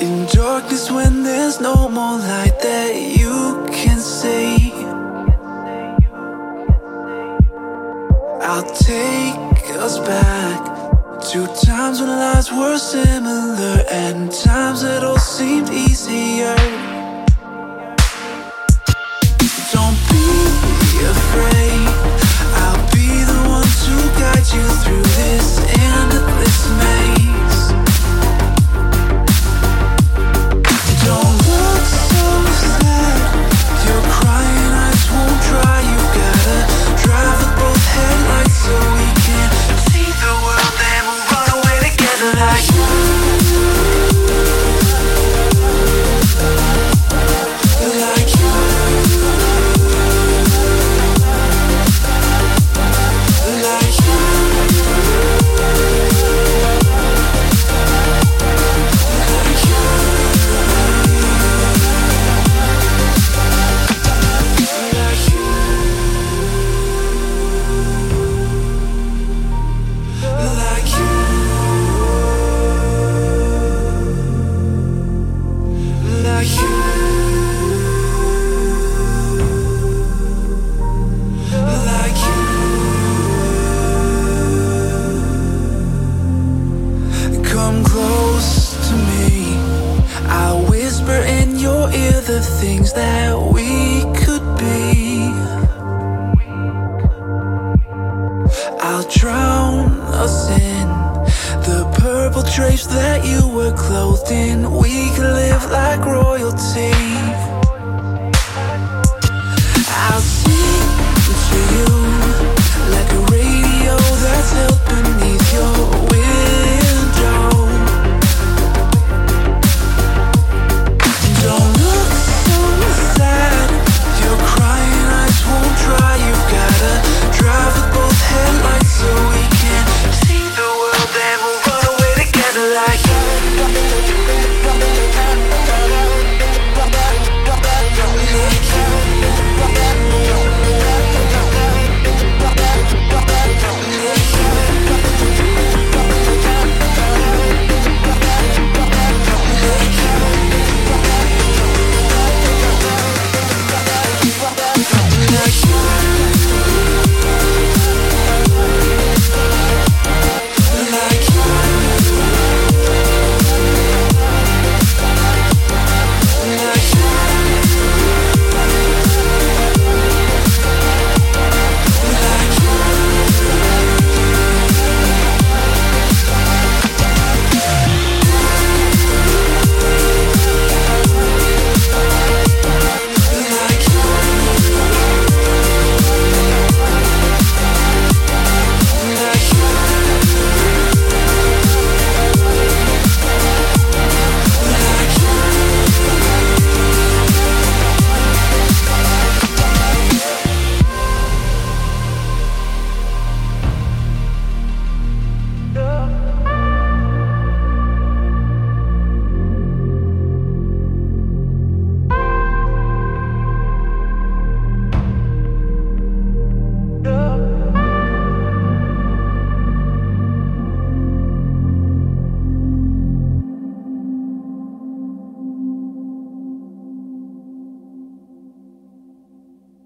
In darkness when there's no more light that you can see I'll take us back to times when lives were similar And times that all seemed easier. the things that we could be. I'll drown us in the purple drapes that you were clothed in. We could live like royalty.